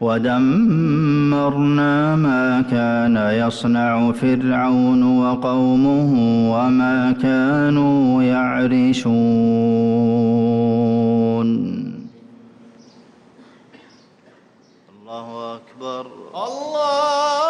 ودمرنا ما كان يصنع فرعون وقومه وما كانوا يعرشون. الله أكبر. الله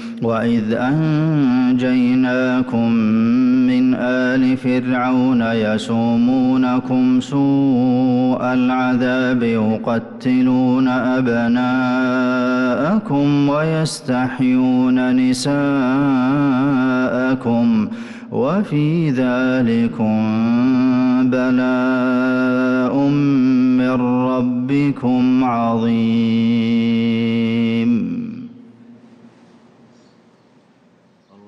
وإذ أنجيناكم من آل فرعون يسومونكم سوء العذاب يقتلون أبناءكم ويستحيون نساءكم وفي ذلكم بلاء من ربكم عظيم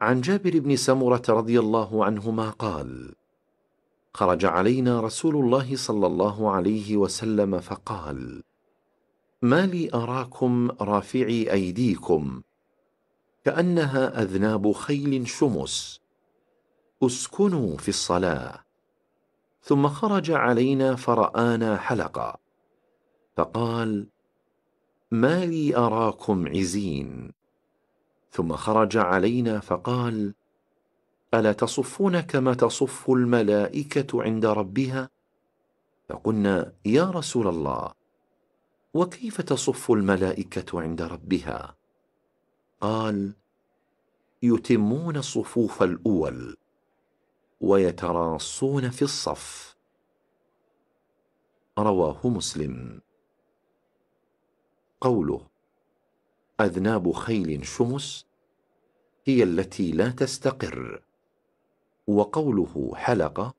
عن جابر بن سمرة رضي الله عنهما قال خرج علينا رسول الله صلى الله عليه وسلم فقال ما لي أراكم رافعي أيديكم كأنها أذناب خيل شمس اسكنوا في الصلاة. ثم خرج علينا فرآنا حلقا فقال ما لي أراكم عزين ثم خرج علينا فقال ألا تصفون كما تصف الملائكة عند ربها؟ فقلنا يا رسول الله وكيف تصف الملائكة عند ربها؟ قال يتمون الصفوف الأول ويتراصون في الصف. رواه مسلم. قوله أذناب خيل شمس هي التي لا تستقر. وقوله حلقه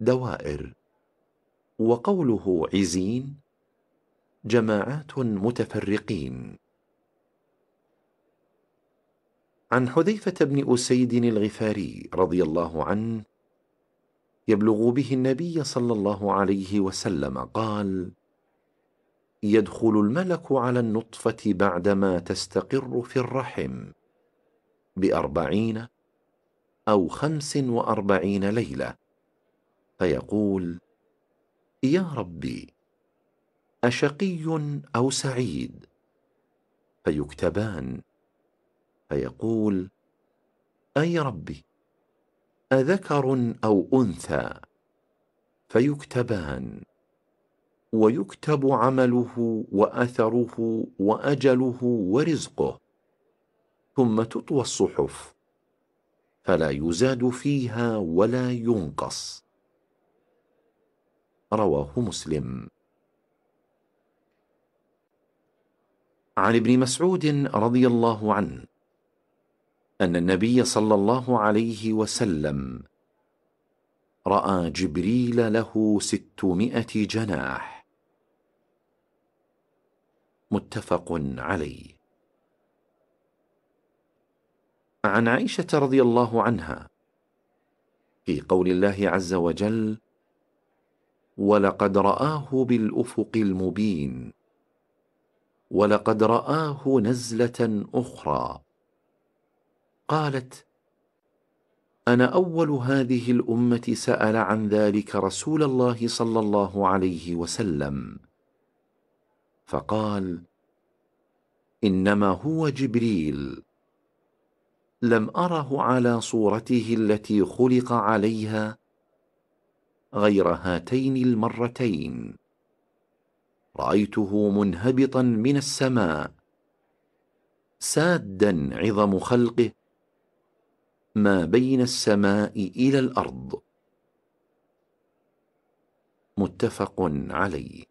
دوائر. وقوله عزين جماعات متفرقين. عن حذيفة بن أسيد الغفاري رضي الله عنه يبلغ به النبي صلى الله عليه وسلم قال يدخل الملك على النطفة بعدما تستقر في الرحم. بأربعين أو خمس وأربعين ليلة. فيقول يا ربي أشقي أو سعيد؟ فيكتبان. فيقول أي ربي أذكر أو أنثى؟ فيكتبان. ويكتب عمله وأثره وأجله ورزقه. ثم تطوى الصحف فلا يزاد فيها ولا ينقص. رواه مسلم. عن ابن مسعود رضي الله عنه أن النبي صلى الله عليه وسلم رأى جبريل له ستمائة جناح. متفق عليه. عن عائشة رضي الله عنها في قول الله عز وجل ولقد رآه بالأفق المبين ولقد رآه نزلة أخرى قالت أنا أول هذه الأمة سأل عن ذلك رسول الله صلى الله عليه وسلم فقال إنما هو جبريل لم أره على صورته التي خلق عليها غير هاتين المرتين. رأيته منهبطا من السماء سادا عظم خلقه ما بين السماء إلى الأرض. متفق عليه.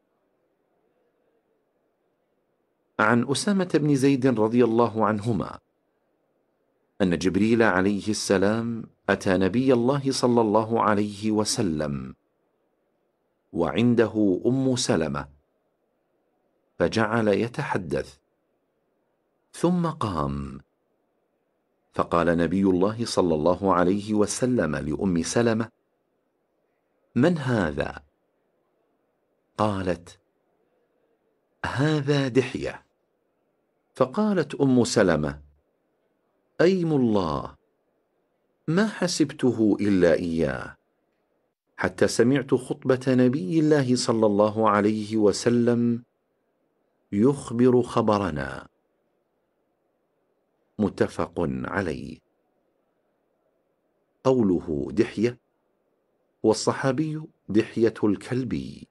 عن أسامة بن زيد رضي الله عنهما أن جبريل عليه السلام أتى نبي الله صلى الله عليه وسلم وعنده أم سلمة فجعل يتحدث ثم قام. فقال نبي الله صلى الله عليه وسلم لأم سلمة من هذا؟ قالت هذا دحية. فقالت أم سلمة أيم الله. ما حسبته إلا إياه. حتى سمعت خطبة نبي الله صلى الله عليه وسلم يخبر خبرنا. متفق عليه. قوله دحية والصحابي دحية الكلبي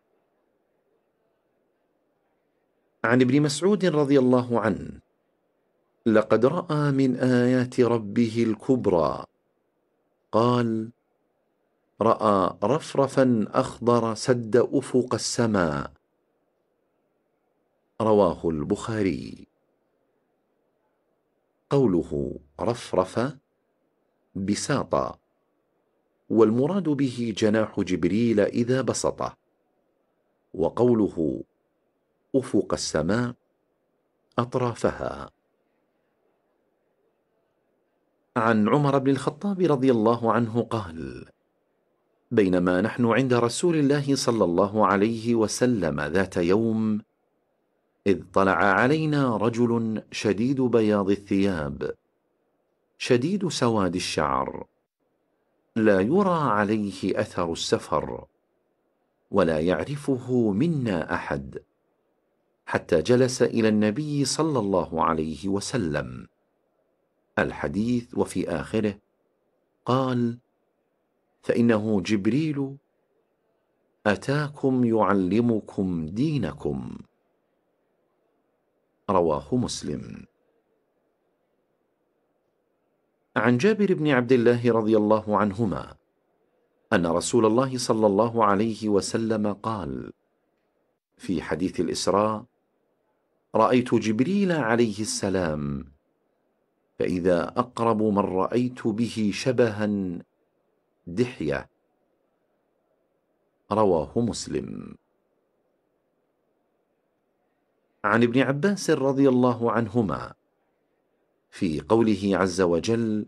عن ابن مسعود رضي الله عنه لقد رأى من آيات ربه الكبرى. قال رأى رفرفا أخضر سد أفق السماء. رواه البخاري. قوله رفرف بساطا والمراد به جناح جبريل إذا بسطه. وقوله أفق السماء أطرافها. عن عمر بن الخطاب رضي الله عنه قال بينما نحن عند رسول الله صلى الله عليه وسلم ذات يوم إذ طلع علينا رجل شديد بياض الثياب شديد سواد الشعر لا يرى عليه أثر السفر ولا يعرفه منا أحد حتى جلس إلى النبي صلى الله عليه وسلم. الحديث وفي آخره قال فإنه جبريل أتاكم يعلمكم دينكم. رواه مسلم. عن جابر بن عبد الله رضي الله عنهما أن رسول الله صلى الله عليه وسلم قال في حديث الإسراء رأيت جبريل عليه السلام فإذا أقرب من رأيت به شبها دحية. رواه مسلم. عن ابن عباس رضي الله عنهما. في قوله عز وجل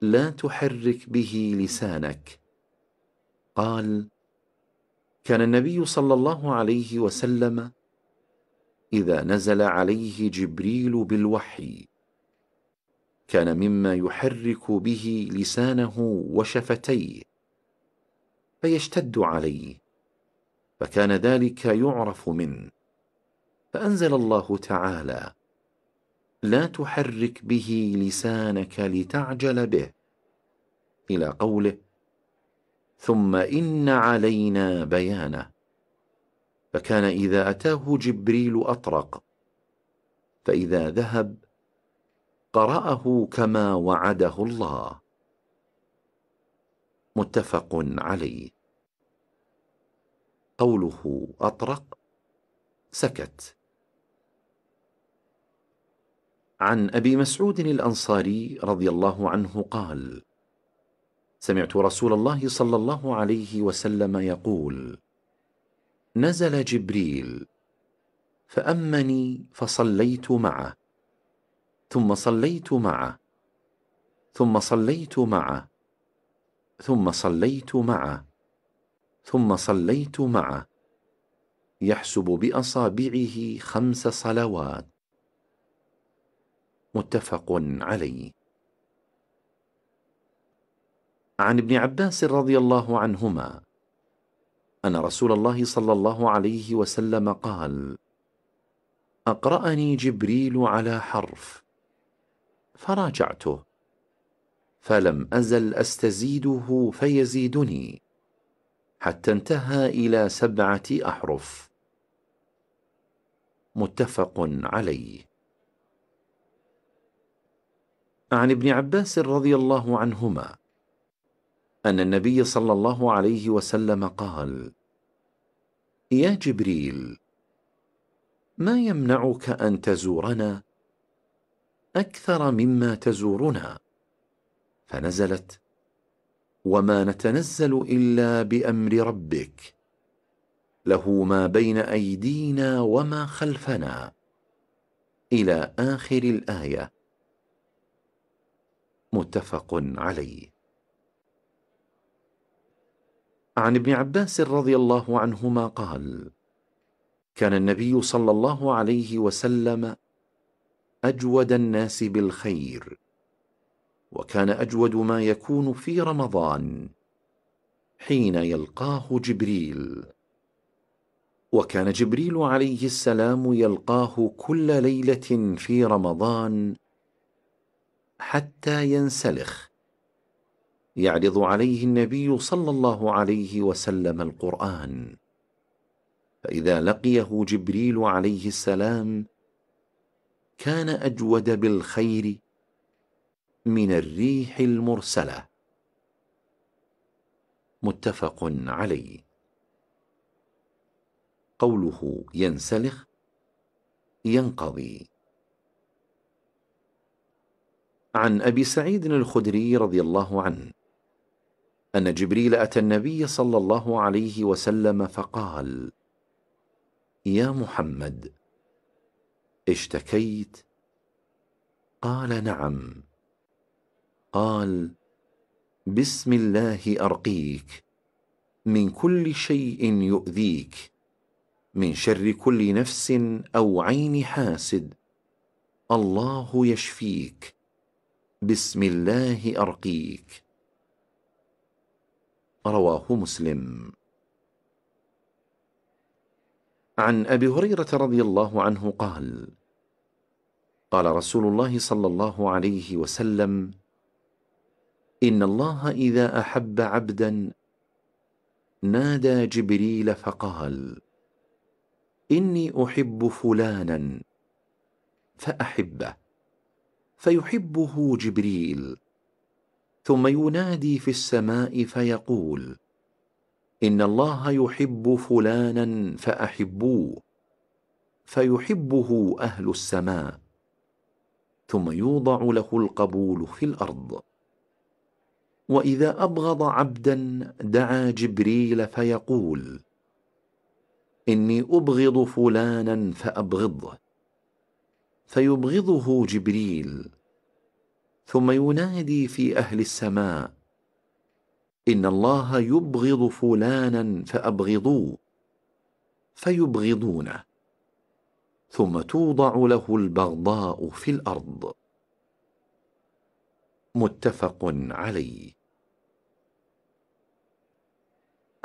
لا تحرك به لسانك قال كان النبي صلى الله عليه وسلم إذا نزل عليه جبريل بالوحي كان مما يحرك به لسانه وشفتيه فيشتد عليه فكان ذلك يعرف منه فأنزل الله تعالى لا تحرك به لسانك لتعجل به إلى قوله ثم إن علينا بيانه فكان إذا أتاه جبريل أطرق فإذا ذهب قرأه كما وعده الله. متفق عليه. قوله أطرق سكت. عن أبي مسعود الأنصاري رضي الله عنه قال سمعت رسول الله صلى الله عليه وسلم يقول نزل جبريل فأمني فصليت معه. ثم صليت معه. ثم صليت معه. ثم صليت معه. ثم صليت معه. يحسب بأصابعه خمس صلوات. متفق عليه. عن ابن عباس رضي الله عنهما أن رسول الله صلى الله عليه وسلم قال أقرأني جبريل على حرف. فراجعته. فلم أزل أستزيده فيزيدني. حتى انتهى إلى سبعة أحرف. متفق عليه. عن ابن عباس رضي الله عنهما. أن النبي صلى الله عليه وسلم قال يا جبريل ما يمنعك أن تزورنا؟ أكثر مما تزورنا. فنزلت وما نتنزل إلا بأمر ربك. له ما بين أيدينا وما خلفنا. إلى آخر الآية. متفق عليه. عن ابن عباس رضي الله عنهما قال كان النبي صلى الله عليه وسلم أجود الناس بالخير وكان أجود ما يكون في رمضان حين يلقاه جبريل. وكان جبريل عليه السلام يلقاه كل ليلة في رمضان حتى ينسلخ. يعرض عليه النبي صلى الله عليه وسلم القرآن. فإذا لقيه جبريل عليه السلام كان أجود بالخير من الريح المرسلة. متفق عليه. قوله ينسلخ ينقضي. عن أبي سعيد الخدري رضي الله عنه أن جبريل أتى النبي صلى الله عليه وسلم فقال يا محمد اشتكيت؟ قال نعم. قال بسم الله أرقيك من كل شيء يؤذيك من شر كل نفس أو عين حاسد. الله يشفيك. بسم الله أرقيك. رواه مسلم. عن أبي هريرة رضي الله عنه قال قال رسول الله صلى الله عليه وسلم إن الله إذا أحب عبدا نادى جبريل فقال إني أحب فلانا فأحبه فيحبه جبريل ثم ينادي في السماء فيقول إن الله يحب فلانا فأحبوه فيحبه أهل السماء ثم يوضع له القبول في الأرض. وإذا أبغض عبدا دعا جبريل فيقول إني أبغض فلانا فأبغضه. فيبغضه جبريل ثم ينادي في أهل السماء ان الله يبغض فلانا فابغضوه فيبغضونه ثم توضع له البغضاء في الأرض متفق عليه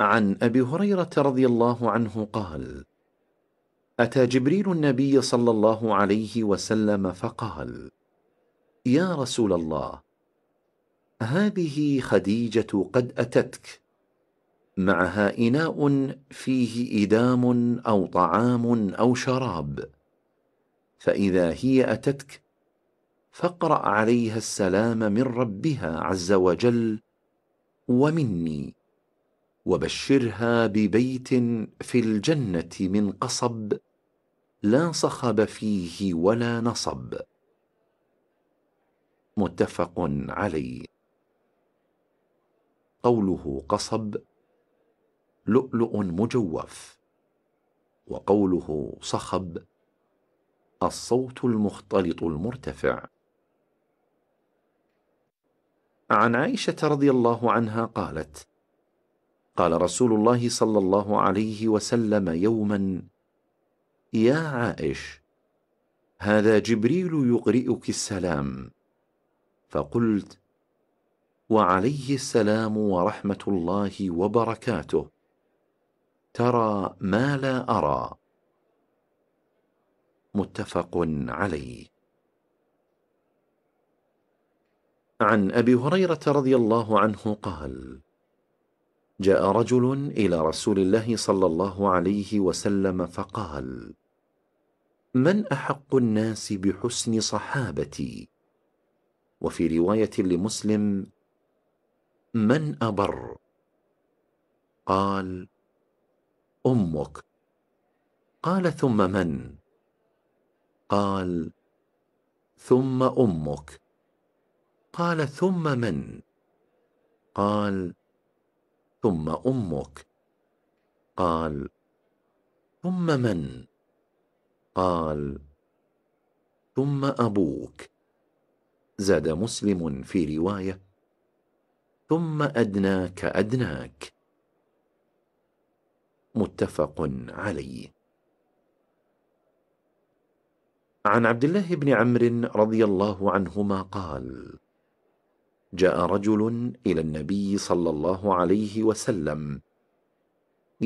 عن ابي هريره رضي الله عنه قال اتى جبريل النبي صلى الله عليه وسلم فقال يا رسول الله هذه خديجة قد أتتك. معها إناء فيه إدام أو طعام أو شراب. فإذا هي أتتك فاقرأ عليها السلام من ربها عز وجل ومني وبشرها ببيت في الجنة من قصب لا صخب فيه ولا نصب. متفق عليه. قوله قصب لؤلؤ مجوف وقوله صخب الصوت المختلط المرتفع. عن عائشة رضي الله عنها قالت قال رسول الله صلى الله عليه وسلم يوما يا عائش هذا جبريل يقرئك السلام. فقلت وعليه السلام ورحمة الله وبركاته. ترى ما لا أرى. متفق عليه. عن أبي هريرة رضي الله عنه قال جاء رجل إلى رسول الله صلى الله عليه وسلم فقال من أحق الناس بحسن صحابتي؟ وفي رواية لمسلم من أبر؟ قال أمك. قال ثم من؟ قال ثم أمك. قال ثم من؟ قال ثم أمك. قال ثم من؟ قال ثم أبوك. زاد مسلم في رواية ثم أدناك أدناك. متفق عليه. عن عبد الله بن عمرو رضي الله عنهما قال جاء رجل إلى النبي صلى الله عليه وسلم